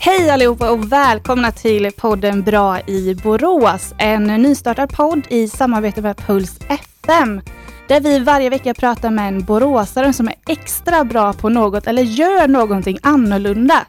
Hej allihopa och välkomna till podden Bra i Borås. En nystartad podd i samarbete med Puls FM. Där vi varje vecka pratar med en boråsare som är extra bra på något eller gör någonting annorlunda.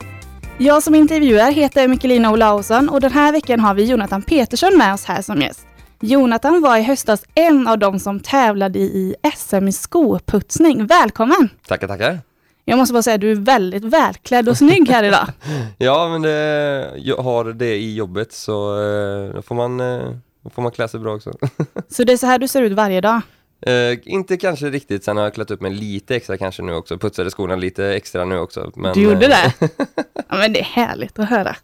Jag som intervjuar heter Mikkelina Olausson och den här veckan har vi Jonathan Petersson med oss här som gäst. Jonathan var i höstas en av de som tävlade i SM i skoputsning. Välkommen! Tackar, tackar. Jag måste bara säga att du är väldigt välklädd och snygg här idag. ja, men det, jag har det i jobbet så eh, då får man, eh, då får man klä sig bra också. så det är så här du ser ut varje dag? Eh, inte kanske riktigt, sen har jag klätt upp mig lite extra kanske nu också, putsade skorna lite extra nu också. Men, du gjorde det? ja men det är härligt att höra.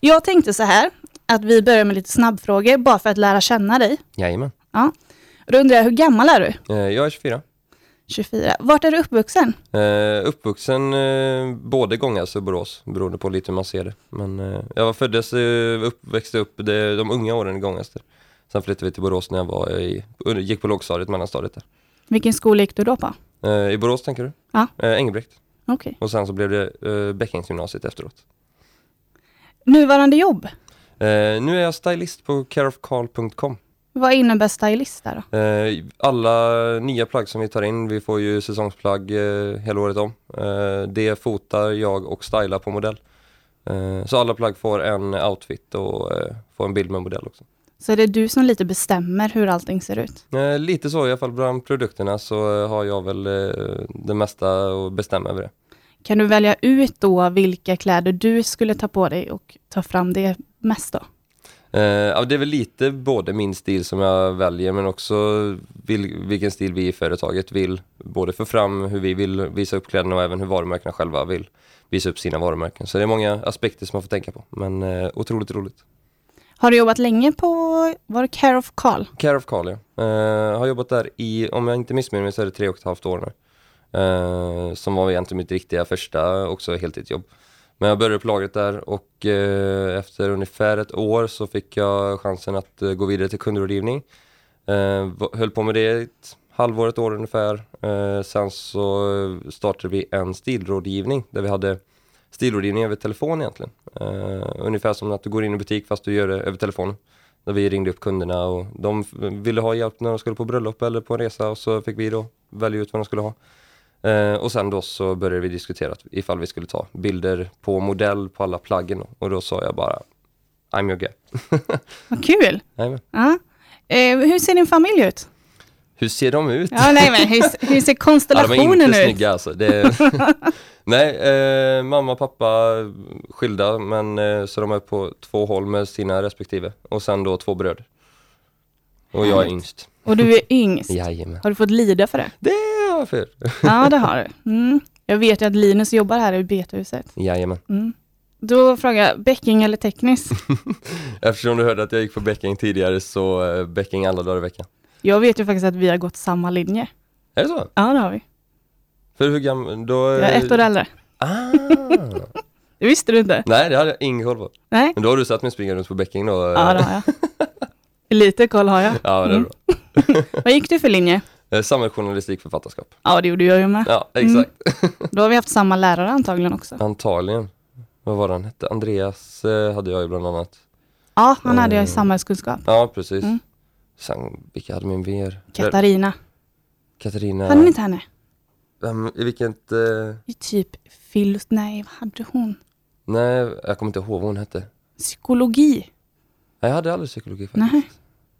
Jag tänkte så här, att vi börjar med lite snabbfrågor bara för att lära känna dig. Jajamän. Ja. Då undrar jag, hur gammal är du? jag är 24. 24. Vart är du uppvuxen? Uh, uppvuxen uh, både Gångas och Borås, beroende på lite hur man ser det. Men uh, jag föddes, uh, upp, växte upp det, de unga åren i Gångas. Sen flyttade vi till Borås när jag var i, gick på lågstadiet, mellanstadiet där. Vilken skola gick du då på? I Borås tänker du? Ja. Engelbrekt. Okay. Och sen så blev det uh, Bäckingsgymnasiet efteråt. Nuvarande jobb? nu är jag stylist på careofcarl.com. Vad innebär stylist där då? Eh, alla nya plagg som vi tar in, vi får ju säsongsplagg eh, hela året om. Eh, det fotar jag och stylar på modell. Så alla plagg får en outfit och får en bild med modell också. Så det är du som lite bestämmer hur allting ser ut? Lite så i alla fall, bland produkterna så har jag väl det mesta att bestämma över det. Kan du välja ut då vilka kläder du skulle ta på dig och ta fram det mest då? Uh, det är väl lite både min stil som jag väljer men också vil, vilken stil vi i företaget vill både få fram hur vi vill visa upp kläderna och även hur varumärkena själva vill visa upp sina varumärken. Så det är många aspekter som man får tänka på, men uh, otroligt roligt. Har du jobbat länge på, var det Care of Carl? Care of Carl, ja. Uh, har jobbat där i, om jag inte missminner mig så är det tre och ett halvt år nu. Uh, som var egentligen mitt riktiga första också heltidsjobb. Men jag började på lagret där och eh, efter ungefär ett år så fick jag chansen att eh, gå vidare till kundrådgivning. Eh, höll på med det ett halvår, ett år ungefär. Eh, sen så eh, startade vi en stilrådgivning där vi hade stilrådgivning över telefon egentligen. Eh, ungefär som att du går in i butik fast du gör det över telefon. Där vi ringde upp kunderna och de ville ha hjälp när de skulle på bröllop eller på en resa och så fick vi då välja ut vad de skulle ha. Eh, och sen då så började vi diskutera ifall vi skulle ta bilder på modell på alla plaggen och då sa jag bara I'm your guy. Vad kul! Amen. Ja. Eh, hur ser din familj ut? Hur ser de ut? Ja, nej, men hur, hur ser konstellationen ut? ja, de är inte ut? snygga alltså. Det, nej, eh, mamma och pappa skilda men eh, så de är på två håll med sina respektive och sen då två bröder. Och jag är yngst. Och du är yngst? Jajamän. Har du fått lida för det? Det jag för. Ja, det har du. Mm. Jag vet ju att Linus jobbar här i Betahuset. Jajamän. Mm. Då frågar jag, bäcking eller teknisk? Eftersom du hörde att jag gick på bäcking tidigare så uh, bäcking alla dagar i veckan. Jag vet ju faktiskt att vi har gått samma linje. Är det så? Ja, det har vi. För hur gammal? Då... Jag är ett år äldre. Ah! det visste du inte? Nej, det hade jag ingen koll på. Nej. Men då har du sett mig springa runt på bäcking då? Ja, det har jag. Lite koll har jag. Ja, det är mm. bra. Vad gick du för linje? Eh, Samhällsjournalistik, författarskap. Ja, det gjorde jag ju med. Ja, exakt. Mm. Då har vi haft samma lärare antagligen också. Antagligen. Vad var han hette? Andreas eh, hade jag ju bland annat. Ja, han hade jag i samhällskunskap. Ja, precis. Mm. Sen, vilka hade min VR? Katarina. Katarina. Hade ni inte henne? Um, I vilket... Uh... I typ fil... Nej, vad hade hon? Nej, jag kommer inte ihåg vad hon hette. Psykologi. Nej, jag hade aldrig psykologi faktiskt. Nej.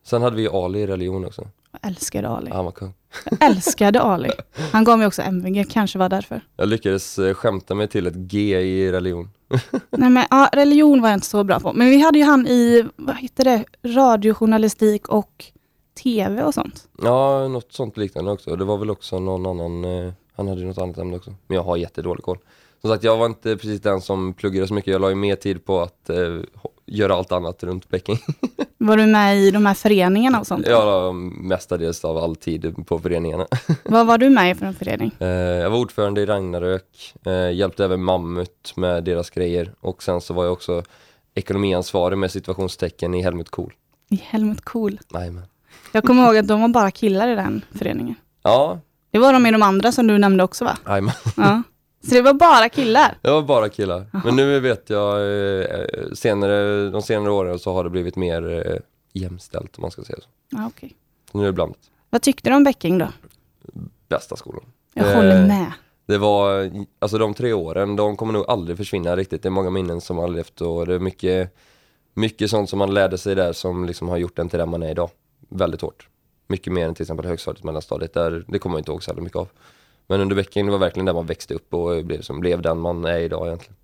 Sen hade vi Ali i religion också. Jag älskade Ali. Han var kung. Jag älskade Ali. Han gav mig också MVG, kanske var därför. Jag lyckades eh, skämta mig till ett G i religion. Nej men ja, religion var jag inte så bra på. Men vi hade ju han i, vad heter det, radiojournalistik och tv och sånt. Ja, något sånt liknande också. Det var väl också någon annan, eh, han hade ju något annat ämne också. Men jag har jättedålig koll. Som sagt, jag var inte precis den som pluggade så mycket. Jag la ju mer tid på att eh, göra allt annat runt bäcken. Var du med i de här föreningarna och sånt? Ja, mestadels av all tid på föreningarna. Vad var du med i för en förening? Eh, jag var ordförande i Ragnarök, eh, hjälpte även Mammut med deras grejer och sen så var jag också ekonomiansvarig med situationstecken i Helmut Kohl. I Helmut Kohl? Jajamän. Jag kommer ihåg att de var bara killar i den föreningen. Ja. Det var de i de andra som du nämnde också va? Jajamän. Ja. Så det var bara killar? Det var bara killar. Men nu vet jag eh, senare, de senare åren så har det blivit mer eh, jämställt om man ska säga så. Okej. Så nu är det blandat. Vad tyckte du om Bäcking då? Bästa skolan. Jag Eh, håller med. Det var, alltså de tre åren, de kommer nog aldrig försvinna riktigt. Det är många minnen som har levt och det är mycket, mycket sånt som man lärde sig där som liksom har gjort en till den man är idag. Väldigt hårt. Mycket mer än till exempel högstadiet, mellanstadiet. Där, det kommer jag inte ihåg så mycket av. Men under det var verkligen där man växte upp och blev, som blev den man är idag egentligen.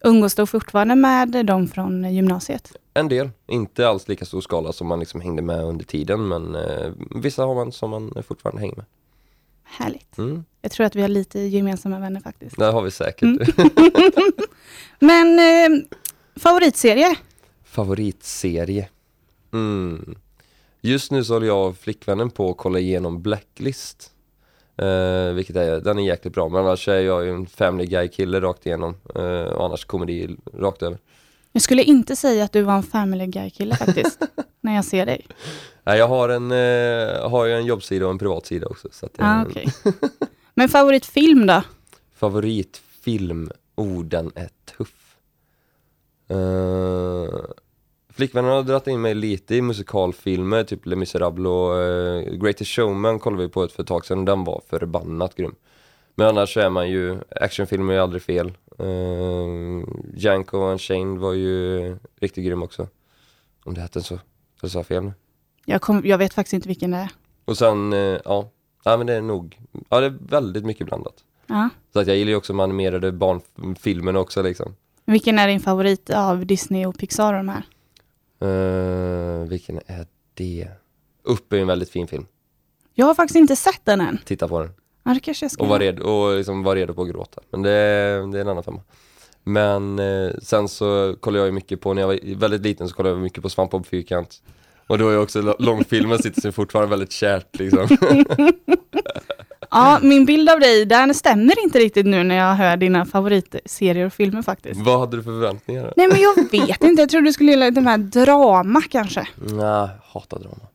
Umgås du fortfarande med de från gymnasiet? En del, inte alls lika stor skala som man liksom hängde med under tiden men eh, vissa har man som man fortfarande hänger med. Härligt. Mm, Jag tror att vi har lite gemensamma vänner faktiskt. det har vi säkert. Men eh, favoritserie? Favoritserie? Mm. Just nu så håller jag och flickvännen på att kolla igenom Blacklist. Eh, vilket är, den är jäkligt bra men annars är jag ju en Family Guy-kille rakt igenom. Eh, och annars komedi rakt över. Jag skulle inte säga att du var en Family Guy-kille faktiskt, när jag ser dig. Nej, jag har, en, eh, har ju en jobbsida och en privatsida också. Så att, Ah, okej. Men favoritfilm då? Favoritfilm? Oh, den är tuff. Uh, flickvännen har dragit in mig lite i musikalfilmer, typ Les Misérables och uh, Greatest Showman kollade vi på ett för ett tag sedan och den var förbannat grym. Men annars så är man ju, actionfilmer är ju aldrig fel. Uh, Django Unchained var ju riktigt grym också. Om det hette så, så sa jag fel nu. Jag, kom, jag vet faktiskt inte vilken det är. Och sen, eh, ja, ja men det är nog, ja det är väldigt mycket blandat. Ja. Så att jag gillar ju också de animerade barnfilmerna också liksom. Vilken är din favorit av Disney och Pixar och de här? Uh, vilken är det? Upp är en väldigt fin film. Jag har faktiskt inte sett den än. Titta på den. Ja, det kanske jag ska Och var redo, och liksom var redo på att gråta. Men det, är- det är en annan femma. Men eh, sen så kollar jag mycket på, när jag var väldigt liten så kollade jag mycket på Svampbob Fyrkant. Och då är också långfilmen sitter sig fortfarande väldigt kärt liksom. Ja, min bild av dig, den stämmer inte riktigt nu när jag hör dina favoritserier och filmer faktiskt. Vad hade du för förväntningar? Nej men jag vet inte, jag trodde du skulle gilla de här drama kanske. Nej, hatar drama.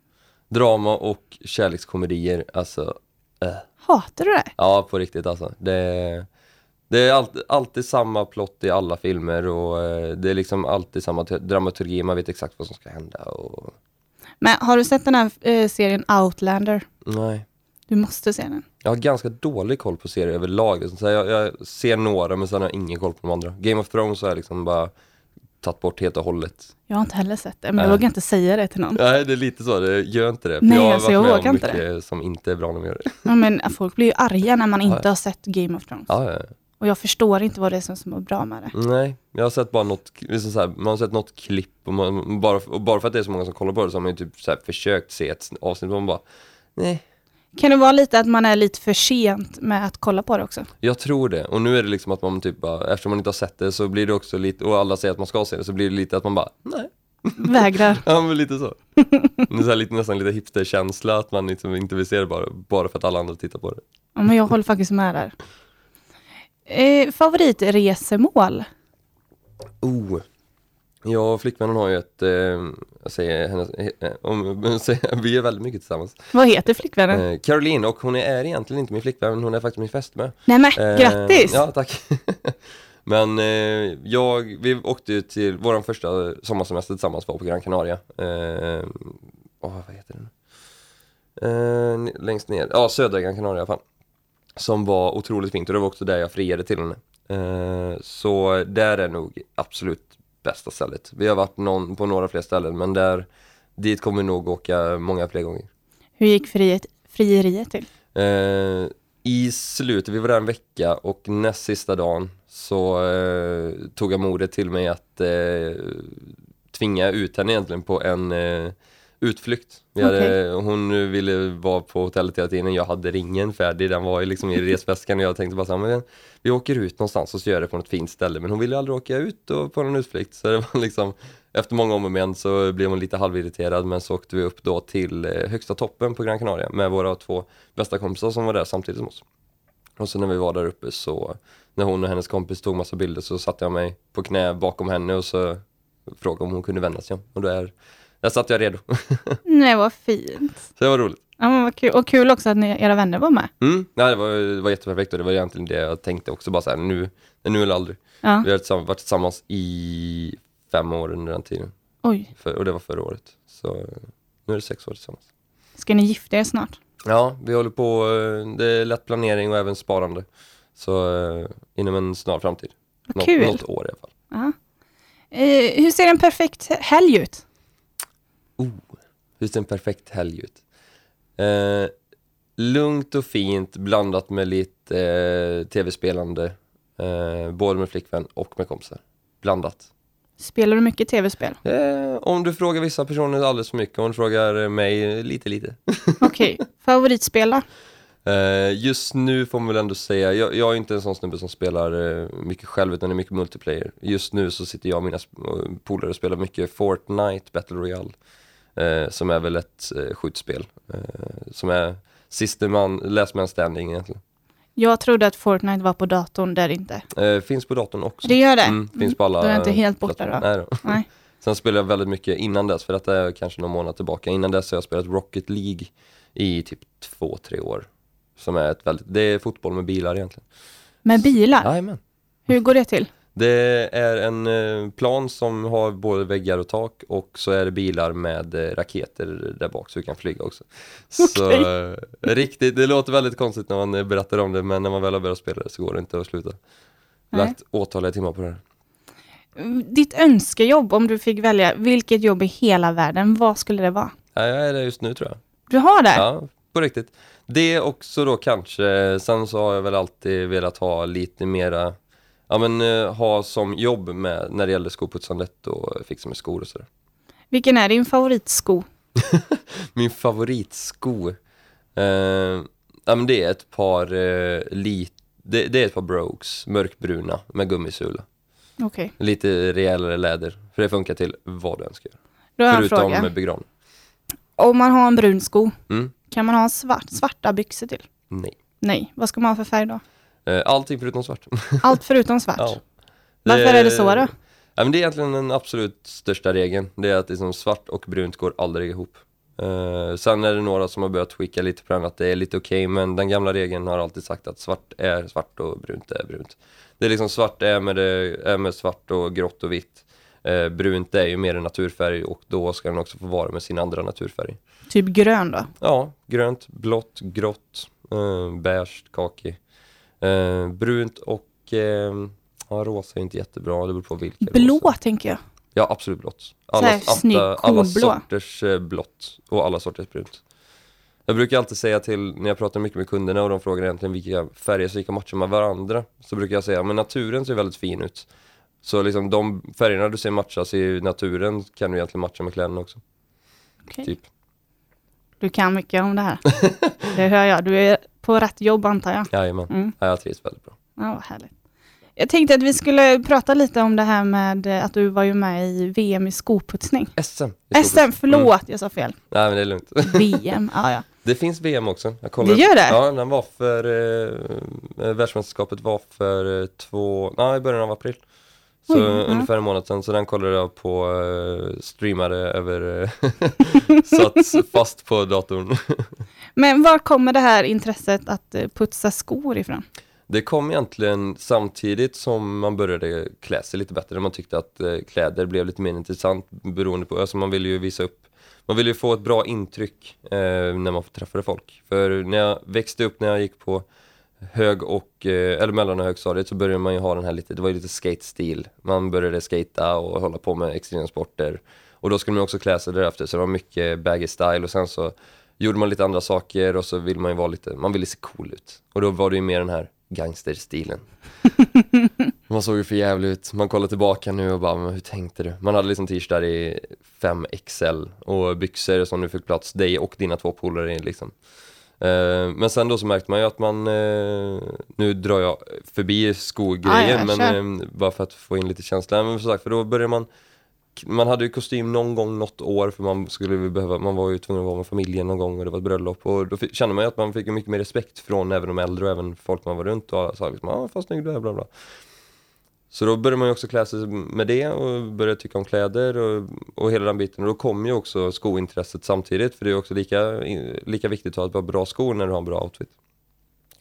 Drama och kärlekskomedier, alltså. eh. Hatar du det? Ja, på riktigt alltså. Det, det är alltid, alltid samma plott i alla filmer och eh, det är liksom alltid samma dramaturgi, man vet exakt vad som ska hända och... Men har du sett den här eh, serien Outlander? Nej. Du måste se den. Jag har ganska dålig koll på serier överlag. Så jag, jag ser några men sen har jag ingen koll på de andra. Game of Thrones har jag liksom bara tagit bort helt och hållet. Jag har inte heller sett det, men jag Nej. vågar inte säga det till någon. Nej, det är lite så. Det gör inte det. Nej, jag har alltså, jag vågar inte mycket som inte är bra när man gör det. Ja, men folk blir ju arga när man inte Ja. har sett Game of Thrones. Ja, ja. Och jag förstår inte vad det är som, som är bra med det. Nej, jag har sett bara något, liksom så här, man har sett något klipp och, man, bara, och bara för att det är så många som kollar på det så har man ju typ så försökt se ett avsnitt och man bara Nej, Kan det vara lite att man är lite för sent med att kolla på det också? jag tror det. Och nu är det liksom att man typ bara, eftersom man inte har sett det så blir det också lite, och alla säger att man ska se det, så blir det lite att man bara Nej. Vägrar. Ja men lite så. Det är så lite, nästan lite hipsterkänsla att man liksom inte vill se det bara, bara för att alla andra tittar på det. Ja, men jag håller faktiskt med där. Eh, favoritresemål? Oh. Och flickvännen har ju ett, eh, jag säger hennes, eh, om, vi är väldigt mycket tillsammans. Vad heter flickvännen? Eh, Caroline och hon är egentligen inte min flickvän, men hon är faktiskt min fästmö. Nej men, Eh, grattis! Ja, tack. men eh, jag, vi åkte ju till, vår första sommarsemester tillsammans var på Gran Canaria. Eh, åh, vad heter den? Eh, längst ner, ja södra Gran Canaria i alla fall. Som var otroligt fint och det var också där jag friade till henne. Eh, så där är nog absolut bästa stället. Vi har varit någon, på några fler ställen men där, dit kommer vi nog åka många fler gånger. Hur gick friet, frieriet till? Eh, I slutet, vi var där en vecka och näst sista dagen så eh, tog jag modet till mig att eh, tvinga ut henne egentligen på en eh, utflykt. Vi hade, Hon ville vara på hotellet hela tiden, jag hade ringen färdig, den var ju liksom i resväskan och jag tänkte bara så här, men vi åker ut någonstans och så gör det på något fint ställe. Men hon ville aldrig åka ut och, på någon utflykt så det var liksom efter många om och men så blev hon lite halvirriterad men så åkte vi upp då till eh, högsta toppen på Gran Canaria med våra två bästa kompisar som var där samtidigt som oss. Och så när vi var där uppe så, när hon och hennes kompis tog massa bilder så satte jag mig på knä bakom henne och så frågade om hon kunde vända sig om. Och där, där satt jag redo. Nej, vad fint. så det var roligt. Ja, men vad kul. Och kul också att ni, era vänner var med. Mm, nej, det, var, det var jätteperfekt och det var egentligen det jag tänkte också, bara så här, nu, nu eller aldrig. Ja. Vi har tillsammans, varit tillsammans i fem år under den tiden, Oj, för, och det var förra året. Så nu är det sex år tillsammans. ska ni gifta er snart? Ja, vi håller på, eh, det är lätt planering och även sparande. Så eh, inom en snar framtid. Vad Något, kul. något år i alla fall. Ja. Eh, hur ser en perfekt helg ut? Hur ser en perfekt helg ut? Eh, lugnt och fint blandat med lite eh, tv-spelande. Eh, både med flickvän och med kompisar. Blandat. Spelar du mycket tv-spel? Eh, om du frågar vissa personer alldeles för mycket, om du frågar mig lite lite. Okej, favoritspel då? Eh, just nu får man väl ändå säga, jag, jag är inte en sån snubbe som spelar eh, mycket själv utan det är mycket multiplayer. Just nu så sitter jag och mina polare och spelar mycket Fortnite Battle Royale. Eh, som är väl ett eh, skjutspel. Eh, som är siste man, last man standing egentligen. Jag trodde att Fortnite var på datorn, där inte. Eh, finns på datorn också. Det gör det? Mm, finns på alla Då är jag inte helt borta då. Nej då. Nej. Sen spelade jag väldigt mycket innan dess, för detta är kanske någon månad tillbaka. Innan dess har jag spelat Rocket League i typ två, tre år. Som är ett väldigt, det är fotboll med bilar egentligen. Med bilar? Jajamän. Hur går det till? Det är en eh, plan som har både väggar och tak och så är det bilar med eh, raketer där bak så du kan flyga också. Så Okej. eh, riktigt, det låter väldigt konstigt när man berättar om det men när man väl har börjat spela det så går det inte att sluta. Nej. Lagt åtaliga timmar på det här. Ditt önskejobb, om du fick välja vilket jobb i hela världen, vad skulle det vara? Ja, jag är det just nu tror jag. Du har det? Ja, på riktigt. Det också då kanske, sen så har jag väl alltid velat ha lite mera, ja men eh, ha som jobb med när det gäller skoputsandet och fixa med skor och sådär. Vilken är din favoritsko? Min favoritsko, eh, ja men det är ett par eh, lit, det, det är ett par Brogues, mörkbruna med gummisula. Okej, Lite rejälare läder, för det funkar till vad du har jag en Förutom begravning. Om man har en brun sko, Mm, kan man ha svart, svarta byxor till? nej. Nej, vad ska man ha för färg då? Eh, allting förutom svart. Allt förutom svart? Ja. Varför är det så då? Ja, men det är egentligen den absolut största regeln. Det är att liksom svart och brunt går aldrig ihop. Uh, sen är det några som har börjat skicka lite på den att det är lite okej, men den gamla regeln har alltid sagt att svart är svart och brunt är brunt. Det är liksom svart är med, det, är med svart och grått och vitt. Eh, brunt är ju mer en naturfärg och då ska den också få vara med sin andra naturfärg. Typ grön då? Ja, grönt, blått, grått, uh, beige, kaki. Eh, brunt och eh, ja, rosa är inte jättebra, det beror på vilka. rosa. Blå tänker jag. Ja, absolut blått. Alla, snygg, alla, alla sorters eh, blått och alla sorters brunt. Jag brukar alltid säga till, när jag pratar mycket med kunderna och de frågar egentligen vilka färger som kan matcha med varandra, så brukar jag säga, men naturen ser väldigt fin ut. Så liksom de färgerna du ser matchas i naturen kan du egentligen matcha med kläderna också. Okej. Typ. Du kan mycket om det här. Det hör jag. Du är på rätt jobb antar jag. Jajamän, Mm. ja, jag trivs väldigt bra. Ja, vad härligt. Jag tänkte att vi skulle prata lite om det här med eh, att du var ju med i VM i skoputsning. SM. i SM, Stockholm. förlåt, jag sa fel. Nej men det är lugnt. VM, ja ja. Det finns VM också. Jag kollade. Det gör det? Ja, den var för, eh, världsmästerskapet var för eh, två, nej i början av april. Så Oj, ja. ungefär en månad sedan, så den kollade jag på, eh, streamade över, eh, satt fast på datorn. Men var kommer det här intresset att eh, putsa skor ifrån? Det kom egentligen samtidigt som man började klä sig lite bättre. Man tyckte att kläder blev lite mer intressant beroende på, alltså man ville ju visa upp, man ville ju få ett bra intryck eh, när man träffade folk. För när jag växte upp, när jag gick på hög och, eh, eller mellan och högstadiet så började man ju ha den här lite, det var ju lite skate-stil. Man började skata och hålla på med extremsporter. Och då skulle man också klä sig därefter, så det var mycket baggy style och sen så gjorde man lite andra saker och så ville man ju vara lite, man ville se cool ut. Och då var det ju mer den här gangsterstilen. man såg ju för jävligt ut. Man kollar tillbaka nu och bara, men hur tänkte du? Man hade liksom t-shirtar i 5XL och byxor som nu fick plats dig och dina två polare i liksom. Eh, men sen då så märkte man ju att man, eh, nu drar jag förbi skogrejen, Ah, ja, men eh, bara för att få in lite känsla. Men som sagt, för då började man man hade ju kostym någon gång något år för man skulle behöva, man var ju tvungen att vara med familjen någon gång och det var ett bröllop och då fick, kände man ju att man fick mycket mer respekt från även de äldre och även folk man var runt och sa liksom ah, vad snygg du är bla bla. Så då började man ju också klä sig med det och började tycka om kläder och, och hela den biten. Och då kom ju också skointresset samtidigt för det är också lika, lika viktigt att ha bra skor när du har en bra outfit.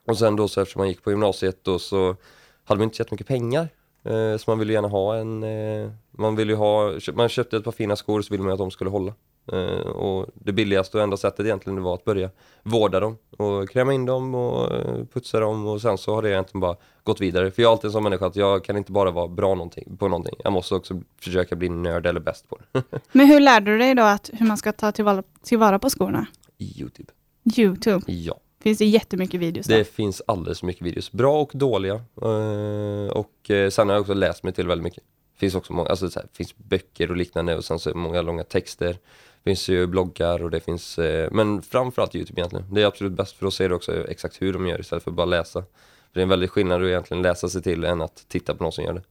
Och sen då så eftersom man gick på gymnasiet då så hade man inte så jättemycket pengar. Eh, så man ville gärna ha en, eh, man ville ju ha, man köpte ett par fina skor så ville man att de skulle hålla. Eh, och det billigaste och enda sättet egentligen det var att börja vårda dem och kräma in dem och eh, putsa dem och sen så har det egentligen bara gått vidare. För jag är alltid en sån människa att jag kan inte bara vara bra någonting, på någonting. Jag måste också försöka bli nörd eller bäst på det. Men hur lärde du dig då att hur man ska ta tillvara, tillvara på skorna? Youtube. Youtube. Ja. Finns det jättemycket videos där? Det finns alldeles för mycket videos. Bra och dåliga. Eh, och sen har jag också läst mig till väldigt mycket. finns också många, alltså så här, finns böcker och liknande och sen så det många långa texter. Det finns ju bloggar och det finns, eh, men framförallt Youtube egentligen. Det är absolut bäst för då ser du också exakt hur de gör istället för att bara läsa. För det är en väldig skillnad att egentligen läsa sig till än att titta på någon som gör det.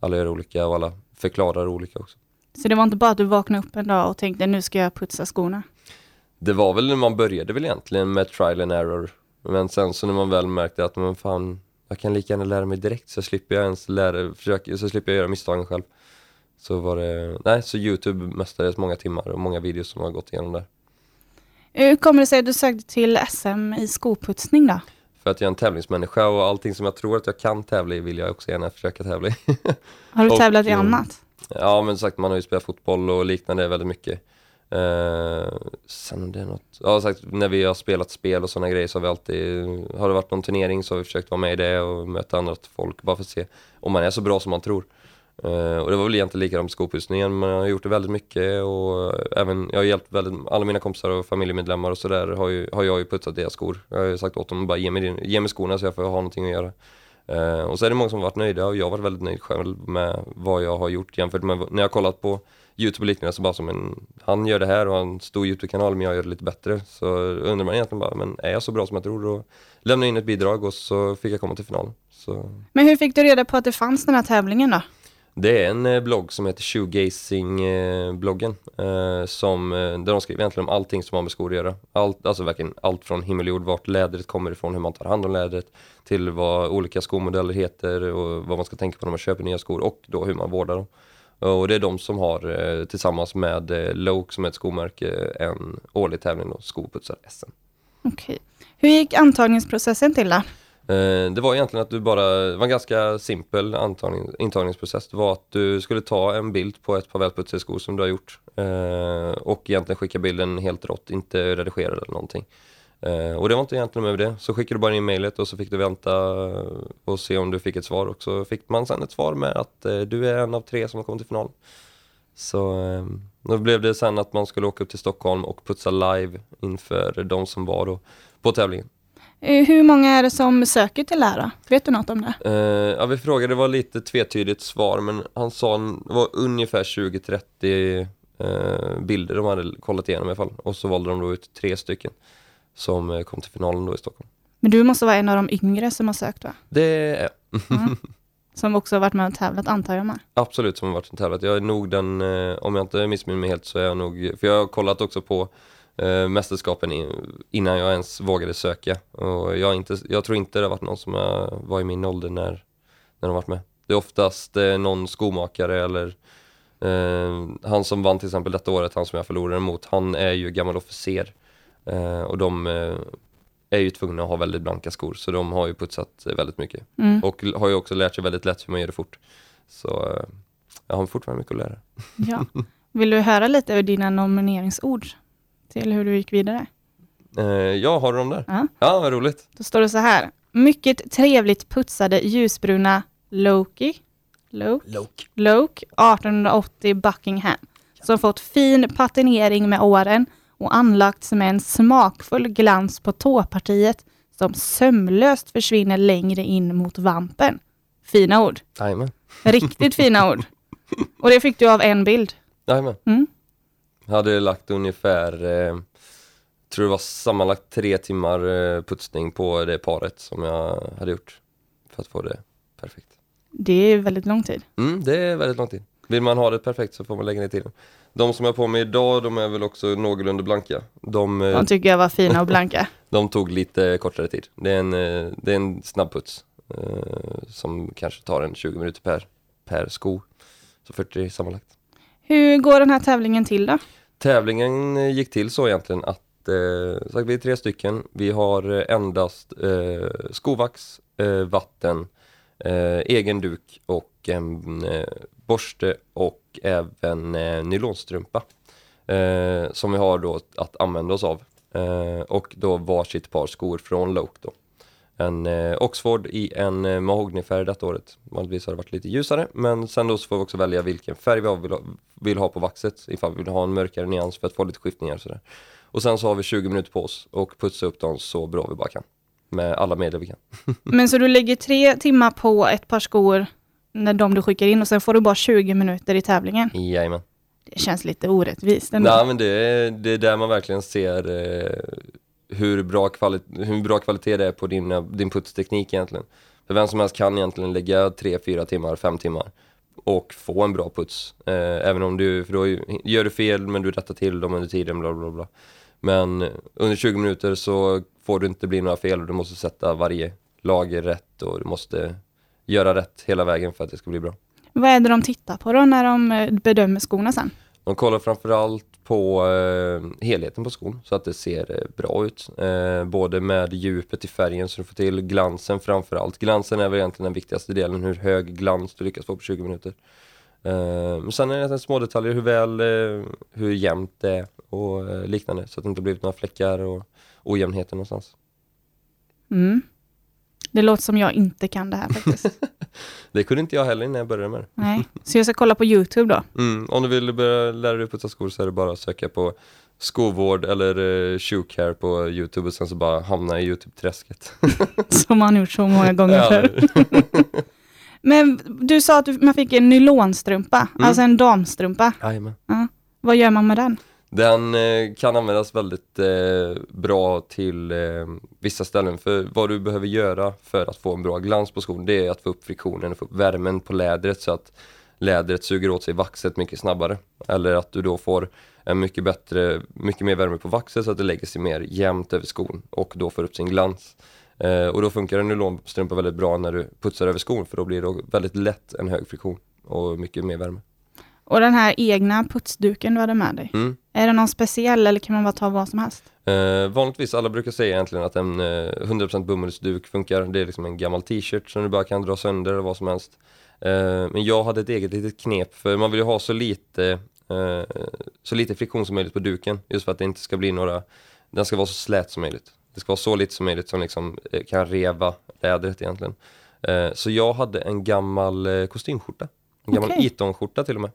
Alla gör olika och alla förklarar olika också. Så det var inte bara att du vaknade upp en dag och tänkte nu ska jag putsa skorna? Det var väl när man började väl egentligen med trial and error. Men sen så när man väl märkte att men fan, jag kan lika gärna lära mig direkt så slipper jag ens lära, försöka, så slipper jag göra misstagen själv. Så var det, nej så Youtube mestadels många timmar och många videos som har gått igenom där. Hur kommer det sig att du sökte till SM i skoputsning då? För att jag är en tävlingsmänniska och allting som jag tror att jag kan tävla i vill jag också gärna försöka tävla i. Har du Och, tävlat i annat? Ja men sagt man har ju spelat fotboll och liknande väldigt mycket. Eh, sen det är något, ja sagt när vi har spelat spel och sådana grejer så har vi alltid, har det varit någon turnering så har vi försökt vara med i det och möta andra folk bara för att se om man är så bra som man tror. Eh, och det var väl egentligen likadant med skopussningen, men jag har gjort det väldigt mycket och eh, även, jag har hjälpt väldigt, alla mina kompisar och familjemedlemmar och sådär har, ju, har jag ju putsat deras skor. Jag har ju sagt åt dem att bara ge mig, din, ge mig skorna så jag får ha någonting att göra. Uh, och så är det många som har varit nöjda och jag har varit väldigt nöjd själv med vad jag har gjort jämfört med när jag har kollat på Youtube och liknande så bara som en, han gör det här och har en stor Youtube-kanal men jag gör det lite bättre. Så undrar man egentligen bara, men är jag så bra som jag tror? Och lämnade in ett bidrag och så fick jag komma till finalen. Så Men hur fick du reda på att det fanns den här tävlingen då? Det är en eh, blogg som heter Shoegazing-bloggen eh, som, eh, där de skriver egentligen om allting som har med skor att göra. Allt, alltså verkligen allt från himmel och jord, vart lädret kommer ifrån, hur man tar hand om lädret, till vad olika skomodeller heter och vad man ska tänka på när man köper nya skor och då hur man vårdar dem. Och det är de som har tillsammans med Loke som är ett skomärke en årlig tävling då, skoputsar SM. Okej. Hur gick antagningsprocessen till då? Eh, det var egentligen att du bara, det var en ganska simpel antagning, intagningsprocess. Det var att du skulle ta en bild på ett par välputsade skor som du har gjort eh, och egentligen skicka bilden helt rått, inte redigerad eller någonting. Eh, Och det var inte egentligen med det. Så skickade du bara in mejlet och så fick du vänta och se om du fick ett svar och så fick man sen ett svar med att eh, du är en av tre som har kommit till final. Så eh, då blev det sen att man skulle åka upp till Stockholm och putsa live inför de som var då på tävlingen. Eh, Hur många är det som söker till då? Vet du något om det? Eh, ja, vi frågade, det var lite tvetydigt svar, men han sa det var ungefär 20-30 eh, bilder de hade kollat igenom i alla fall. Och så valde de då ut tre stycken som kom till finalen då i Stockholm. Men du måste vara en av de yngre som har sökt va? Det är Som också har varit med och tävlat antar jag med. absolut som har varit en tävlat. Jag är nog den, om jag inte missminner mig helt så är jag nog, för jag har kollat också på eh, mästerskapen innan jag ens vågade söka. Och jag, inte, jag tror inte det har varit någon som var i min ålder när, när de varit med. Det är oftast eh, någon skomakare eller eh, han som vann till exempel detta året, han som jag förlorade mot, han är ju gammal officer. Eh, och de eh, är ju tvungna att ha väldigt blanka skor, så de har ju putsat väldigt mycket. Mm. Och har ju också lärt sig väldigt lätt hur man gör det fort. Så eh, jag har fortfarande mycket att lära. Ja. Vill du höra lite över dina nomineringsord till hur du gick vidare? Eh, ja, har du dem där? Ja. Ja, vad roligt. Då står det så här. Mycket trevligt putsade ljusbruna Loki, Loke, Loke. Loke 1880 Buckingham som fått fin patinering med åren och anlagts med en smakfull glans på tåpartiet som sömlöst försvinner längre in mot vampen. Fina ord. Jajamän. Riktigt fina ord. Och det fick du av en bild. Jajamän. Mm. Hade lagt ungefär, eh, tror det var sammanlagt tre timmar eh, putsning på det paret som jag hade gjort. För att få det perfekt. Det är väldigt lång tid. Mm, det är väldigt lång tid. Vill man ha det perfekt så får man lägga ner tiden. De som jag har på mig idag, de är väl också någorlunda blanka. De, eh, De tycker jag var fina och blanka. de tog lite kortare tid. Det är en, eh, det är en snabbputs. Eh, som kanske tar en 20 minuter per, per sko. Så 40 sammanlagt. Hur går den här tävlingen till då? Tävlingen eh, gick till så egentligen att eh, sagt, vi är tre stycken. Vi har eh, endast eh, skovax, eh, vatten, eh, egen duk och en eh, borste och även eh, nylonstrumpa. Eh, som vi har då att använda oss av. Eh, och då varsitt par skor från Loke då. En eh, Oxford i en eh, mahognyfärg detta året. Vanligtvis har det varit lite ljusare men sen då så får vi också välja vilken färg vi vill ha, vill ha på vaxet ifall vi vill ha en mörkare nyans för att få lite skiftningar och sådär. Och sen så har vi 20 minuter på oss och putsa upp dem så bra vi bara kan. Med alla medel vi kan. Men så du lägger tre timmar på ett par skor när de du skickar in och sen får du bara 20 minuter i tävlingen. Jajamän. Det känns lite orättvist ändå. Nej men det är, det är där man verkligen ser eh, hur, bra kvali- hur bra kvalitet det är på din, din putsteknik egentligen. För vem som helst kan egentligen lägga 3-4 timmar, 5 timmar och få en bra puts. Eh, även om du, för då gör du fel men du rättar till dem under tiden, bla bla bla. Men under 20 minuter så får du inte bli några fel och du måste sätta varje lager rätt och du måste göra rätt hela vägen för att det ska bli bra. Vad är det de tittar på då när de eh, bedömer skorna sen? De kollar framförallt på eh, helheten på skon så att det ser eh, bra ut. Eh, både med djupet i färgen så du får till glansen framförallt. Glansen är väl egentligen den viktigaste delen, hur hög glans du lyckas få på 20 minuter. Eh, men sen är det små detaljer, hur väl, eh, hur jämnt det är och eh, liknande så att det inte blivit några fläckar och ojämnheter någonstans. Mm. Det låter som jag inte kan det här faktiskt. Det kunde inte jag heller innan jag började med det. Nej. Så jag ska kolla på Youtube då? Mm, om du vill börja lära dig putsa skor så är det bara att söka på skovård eller uh, shoe care på Youtube och sen så bara hamna i Youtube-träsket. Som man gjort så många gånger förr. Men du sa att man fick en nylonstrumpa, Mm. alltså en damstrumpa. Jajamän. Vad gör man med den? Den eh, kan användas väldigt eh, bra till eh, vissa ställen. För vad du behöver göra för att få en bra glans på skon, det är att få upp friktionen och få upp värmen på lädret så att lädret suger åt sig vaxet mycket snabbare. Eller att du då får en mycket bättre, mycket mer värme på vaxet så att det lägger sig mer jämnt över skon och då får upp sin glans. Eh, och då funkar en nylonstrumpa väldigt bra när du putsar över skon för då blir det väldigt lätt en hög friktion och mycket mer värme. Och den här egna putsduken du hade med dig, Mm. Är det någon speciell eller kan man bara ta vad som helst? Eh, vanligtvis, alla brukar säga egentligen att en eh, 100% bomullsduk funkar. Det är liksom en gammal t-shirt som du bara kan dra sönder eller vad som helst. Eh, men jag hade ett eget litet knep för man vill ju ha så lite, eh, så lite friktion som möjligt på duken. Just för att det inte ska bli några, den ska vara så slät som möjligt. Det ska vara så lite som möjligt som liksom eh, kan reva lädret egentligen. Eh, så jag hade en gammal kostymskjorta. En gammal Okej. Eton-skjorta till och med.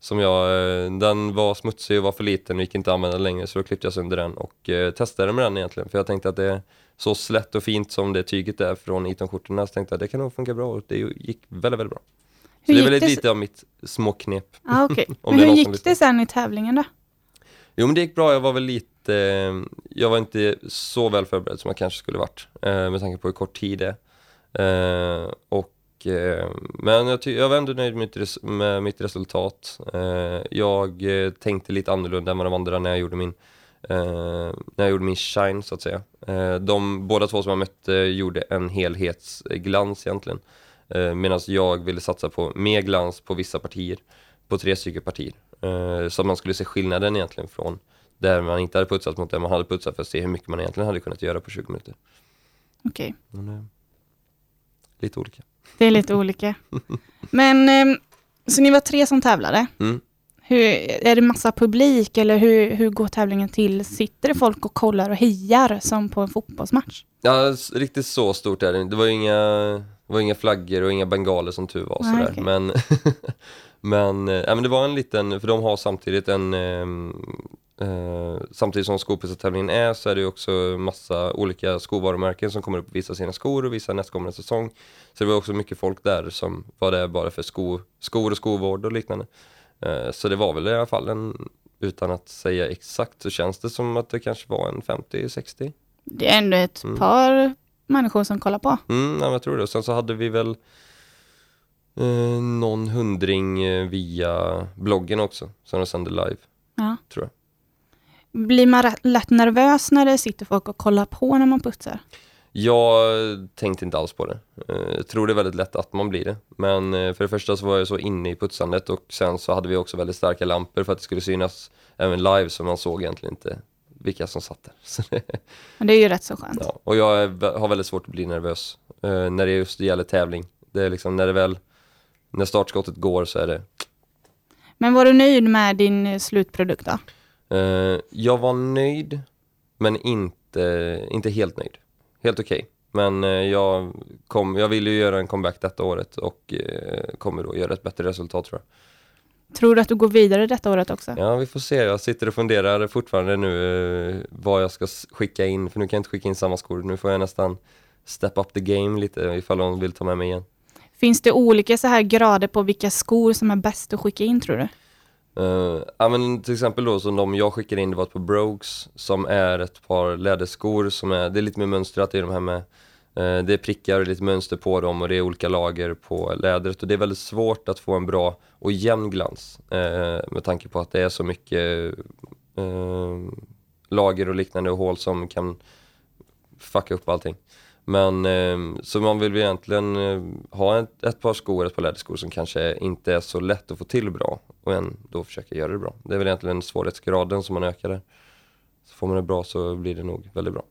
Som jag, eh, den var smutsig och var för liten och gick inte att använda längre så då klippte jag sönder den och eh, testade med den egentligen för jag tänkte att det är så slätt och fint som det tyget är från Eton-skjortorna så tänkte jag att det kan nog funka bra och det gick väldigt, väldigt bra. Så det är väl lite av mitt små knep. Ah. Om Men hur gick det sen i tävlingen då? Jo men det gick bra, jag var väl lite, eh, jag var inte så väl förberedd som jag kanske skulle varit med tanke på hur kort tid det är. Eh, och, eh, men jag, jag var ändå nöjd med mitt, med mitt resultat. Eh, jag eh, tänkte lite annorlunda än vad de andra när jag gjorde min eh, när jag gjorde min shine så att säga. De båda två som jag mötte gjorde en helhetsglans egentligen. Medan jag ville satsa på mer glans på vissa partier, på tre stycken partier. Så att man skulle se skillnaden egentligen från där man inte hade putsat mot där man hade putsat för att se hur mycket man egentligen hade kunnat göra på 20 minuter. Okej, eh, lite olika. Det är lite olika. Men, ehm, så ni var tre som tävlade. Mm. Hur, är det massa publik eller hur, hur går tävlingen till? Sitter det folk och kollar och hejar som på en fotbollsmatch? Ja, riktigt så stort är det. Det var ju inga, det var inga flaggor och inga bengaler som tur var. Sådär. okej. Men, men, ja, men det var en liten, för de har samtidigt en, ehm, eh, samtidigt som skoputsartävlingen är så är det också massa olika skovarumärken som kommer upp och visar sina skor och visar nästkommande säsong. Så det var också mycket folk där som var där bara för sko, skor och skovård och liknande. Eh, så det var väl i alla fall en, utan att säga exakt så känns det som att det kanske var en 50-60. Det är ändå ett Mm. par människor som kollar på. Mm, ja, jag tror det. Och sen så hade vi väl eh, någon hundring eh, via bloggen också, som de sände live, Ja. tror jag. Blir man lätt nervös när det sitter folk och kollar på när man putsar? Jag tänkte inte alls på det. Eh, Jag tror det är väldigt lätt att man blir det. Men eh, för det första så var jag så inne i putsandet och sen så hade vi också väldigt starka lampor för att det skulle synas även live så man såg egentligen inte vilka som satt där. Men det är ju rätt så skönt. ja. Och jag har väldigt svårt att bli nervös eh, när det just gäller tävling. Det är liksom när det väl, när startskottet går så är det Men var du nöjd med din slutprodukt då? Eh, jag var nöjd, men inte, inte helt nöjd. Helt okej. Men eh, jag, kom, jag vill ju göra en comeback detta året och eh, kommer då göra ett bättre resultat tror jag. Tror du att du går vidare detta året också? Ja, vi får se. Jag sitter och funderar fortfarande nu vad jag ska skicka in, för nu kan jag inte skicka in samma skor. Nu får jag nästan step up the game lite ifall de vill ta med mig igen. Finns det olika så här grader på vilka skor som är bäst att skicka in tror du? Uh, ja men till exempel då som de jag skickade in det var ett par Brogues som är ett par läderskor som är, det är lite mer mönstrat i de här med uh, det är prickar och lite mönster på dem och det är olika lager på lädret och det är väldigt svårt att få en bra och jämn glans uh, med tanke på att det är så mycket lager och liknande och hål som kan fucka upp allting. Men eh, så man vill ju egentligen eh, ha ett, ett par skor, ett par läderskor som kanske inte är så lätt att få till bra och än då försöka göra det bra. Det är väl egentligen svårighetsgraden som man ökar där. Så får man det bra så blir det nog väldigt bra.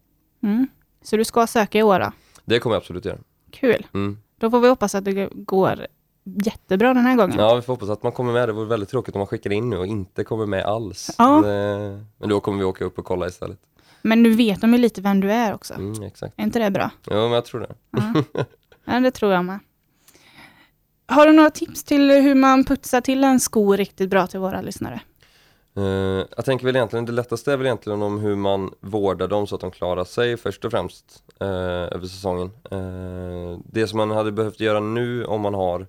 Mm. Så du ska söka i år då? Det kommer jag absolut göra. Kul. Mm. Då får vi hoppas att det går jättebra den här gången. Ja, vi får hoppas att man kommer med. Det vore väldigt tråkigt om man skickar in nu och inte kommer med alls. Ja. Men då kommer vi åka upp och kolla istället. Men nu vet de ju lite vem du är också. Mm, exakt. Är inte det bra? Ja, men jag tror det. Ja. ja, det tror jag med. Har du några tips till hur man putsar till en sko riktigt bra till våra lyssnare? Uh, jag tänker väl egentligen, det lättaste är väl egentligen om hur man vårdar dem så att de klarar sig först och främst uh, över säsongen. Uh, det som man hade behövt göra nu om man har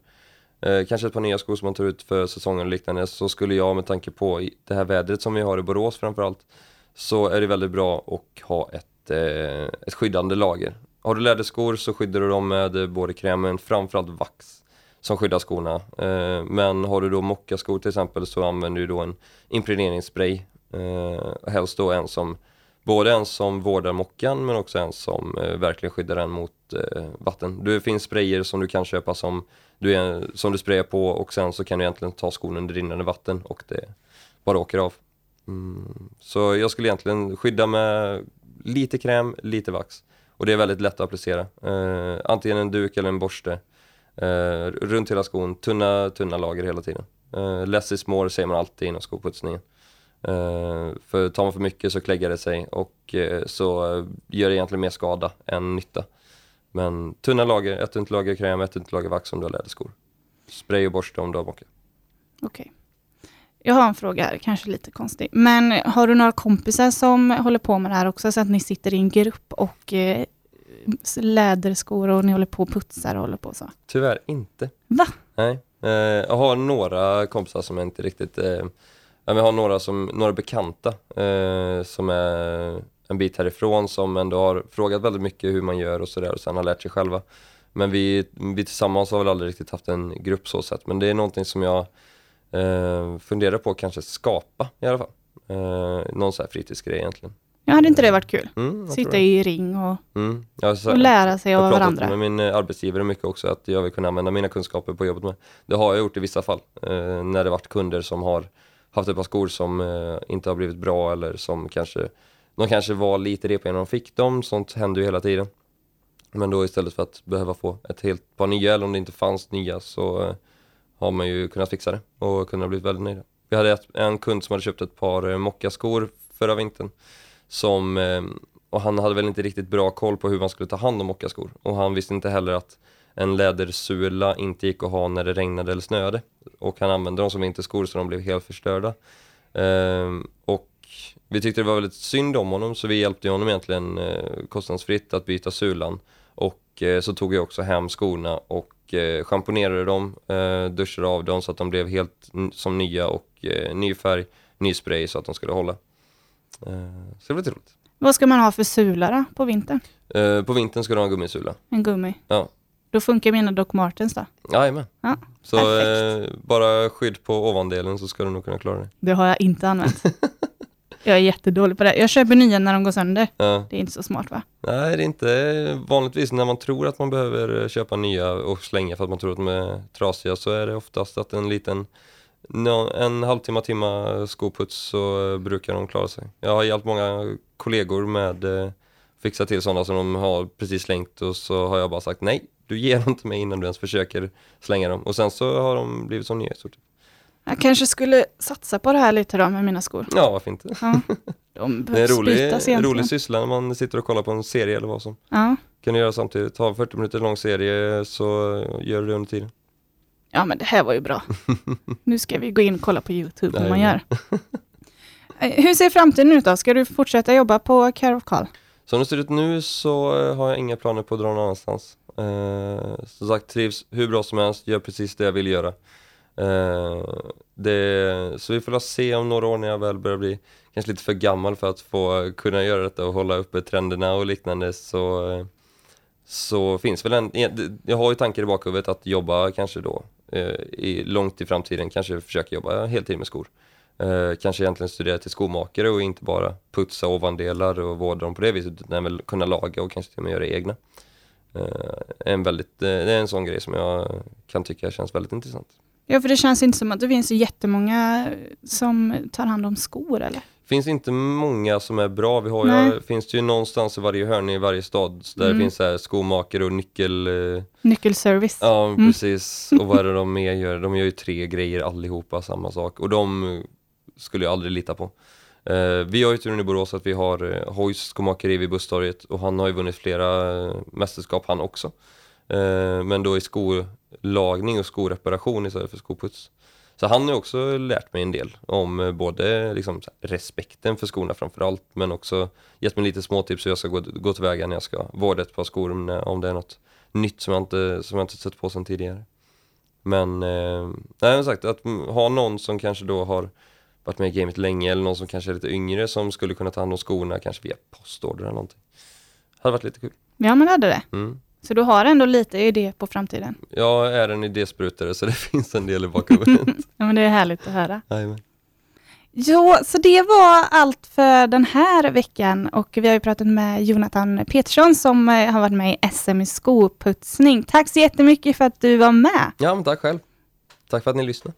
kanske ett par nya skor som man tar ut för säsongen och liknande så skulle jag med tanke på det här vädret som vi har i Borås framförallt så är det väldigt bra att ha ett, ett skyddande lager. Har du läderskor så skyddar du dem med både kräm men framförallt vax som skyddar skorna. Eh, men har du då mockaskor till exempel så använder du då en impregneringsspray. Eh, helst då en som, både en som vårdar mockan men också en som eh, verkligen skyddar den mot eh, vatten. Det finns sprayer som du kan köpa som du, är, som du sprayar på och sen så kan du egentligen ta skon under rinnande vatten och det bara åker av. Mm. Så jag skulle egentligen skydda med lite kräm, lite vax. Och det är väldigt lätt att applicera. Eh, antingen en duk eller en borste. Eh, runt hela skon, tunna, tunna lager hela tiden. Eh, less is more säger man alltid inom skoputsningen. Eh, för tar man för mycket så kläggar det sig och eh, så gör det egentligen mer skada än nytta. Men tunna lager, ett tunt lager kräm, ett tunt lager vax om du har läderskor. Spray och borste om du har mocka. Okej. Jag har en fråga här, kanske lite konstig. Men har du några kompisar som håller på med det här också? Så att ni sitter i en grupp och eh, läderskor och ni håller på och putsar och håller på så? Tyvärr inte. Va? Nej. Eh, jag har några kompisar som jag inte riktigt... Eh, jag har några, som, några bekanta eh, som är en bit härifrån som ändå har frågat väldigt mycket hur man gör och sådär och sen har lärt sig själva. Men vi, vi tillsammans har väl aldrig riktigt haft en grupp så sett. Men det är någonting som jag eh, funderar på att kanske skapa i alla fall. Eh, någon sån här fritidsgrej egentligen. Ja, hade inte det varit kul? Mm, jag Sitta i ring och, Mm, jag, så, och lära sig jag av har pratat varandra. med min arbetsgivare mycket också att jag vill kunna använda mina kunskaper på jobbet med. Det har jag gjort i vissa fall. Eh, när det varit kunder som har haft ett par skor som eh, inte har blivit bra eller som kanske de kanske var lite repiga när de fick dem, sånt händer ju hela tiden. Men då istället för att behöva få ett helt par nya eller om det inte fanns nya så eh, har man ju kunnat fixa det och kunnat bli väldigt nöjda. Vi hade ett, en kund som hade köpt ett par eh, mockaskor förra vintern som, eh, och han hade väl inte riktigt bra koll på hur man skulle ta hand om mockaskor och han visste inte heller att en lädersula inte gick att ha när det regnade eller snöade och han använde dem som vinterskor så de blev helt förstörda. Ehm, och vi tyckte det var väldigt synd om honom så vi hjälpte honom egentligen eh, kostnadsfritt att byta sulan och eh, så tog jag också hem skorna och eh, schamponerade dem, eh, duschade av dem så att de blev helt som nya och eh, ny färg, ny spray så att de skulle hålla. Eh, så det lite roligt. Vad ska man ha för sula då, på vintern? Eh, på vintern ska du ha en gummisula. En gummi? Ja. Då funkar mina Doc Martens då? Jajamän. Ja, Så perfekt. eh, bara skydd på ovandelen så ska du nog kunna klara det. Det har jag inte använt. Jag är jättedålig på det. Jag köper nya när de går sönder. Ja. Det är inte så smart va? Nej, det är inte vanligtvis när man tror att man behöver köpa nya och slänga för att man tror att de är trasiga så är det oftast att en liten en halvtimme, timma skoputs så brukar de klara sig. Jag har hjälpt många kollegor med eh, fixa till sådana som de har precis slängt och så har jag bara sagt nej, du ger dem till mig innan du ens försöker slänga dem. Och sen så har de blivit som nya i stort. Jag kanske skulle satsa på det här lite då med mina skor. Ja, varför inte? Ja. De Det är en rolig, egentligen. rolig syssla när man sitter och kollar på en serie eller vad som. Ja. Kan du göra samtidigt. Ta en 40 minuter lång serie så gör du det under tiden. Ja, men det här var ju bra. nu ska vi gå in och kolla på YouTube hur man gör. Eh, Hur ser framtiden ut då? Ska du fortsätta jobba på Care of Carl? Som det ser ut nu så eh, har jag inga planer på att dra någon annanstans. Eh, som sagt, trivs hur bra som helst, gör precis det jag vill göra. Eh, det, så vi får se om några år när jag väl börjar bli kanske lite för gammal för att få kunna göra detta och hålla uppe trenderna och liknande så, eh, så finns väl en, jag har ju tankar i bakhuvudet att jobba kanske då Eh, i, långt i framtiden, kanske försöka jobba heltid med skor. Eh, kanske egentligen studera till skomakare och inte bara putsa ovandelar och vårda dem på det viset utan även kunna laga och kanske till och med göra egna. Eh, en väldigt, eh, det är en sån grej som jag kan tycka känns väldigt intressant. Ja, för det känns inte som att det finns jättemånga som tar hand om skor, eller? Finns inte många som är bra. Vi har ju, finns det ju någonstans i varje hörn i varje stad där Mm. det finns så skomakare och nyckel... Eh, Nyckelservice. ja, Mm. precis. Och vad är det de mer gör? De gör ju tre grejer allihopa, samma sak. Och de skulle jag aldrig lita på. Eh, vi har ju turen i Borås att vi har eh, Hoys skomakeri vid Busstorget och han har ju vunnit flera eh, mästerskap han också. Eh, men då i skolagning och skoreparation istället för skoputs. Så han har också lärt mig en del om eh, både liksom, respekten för skorna framförallt men också gett mig lite småtips hur jag ska gå, gå tillväga när jag ska vårda ett par skor om det- är något nytt som jag inte, som jag inte sett på sedan tidigare. Men, eh, nej men sagt, att ha någon som kanske då har varit med i gamet länge eller någon som kanske är lite yngre som skulle kunna ta hand om skorna kanske via postorder eller någonting. Hade varit lite kul. Ja, men hade det. Mm. Så du har ändå lite idé på framtiden. Jag är en idésprutare så det finns en del i bakhuvudet. Ja, men det är härligt att höra. Jajamän. Ja, så det var allt för den här veckan och vi har ju pratat med Jonathan Petersson som eh, har varit med i SM i skoputsning. Tack så jättemycket för att du var med. ja, men tack själv. Tack för att ni lyssnade.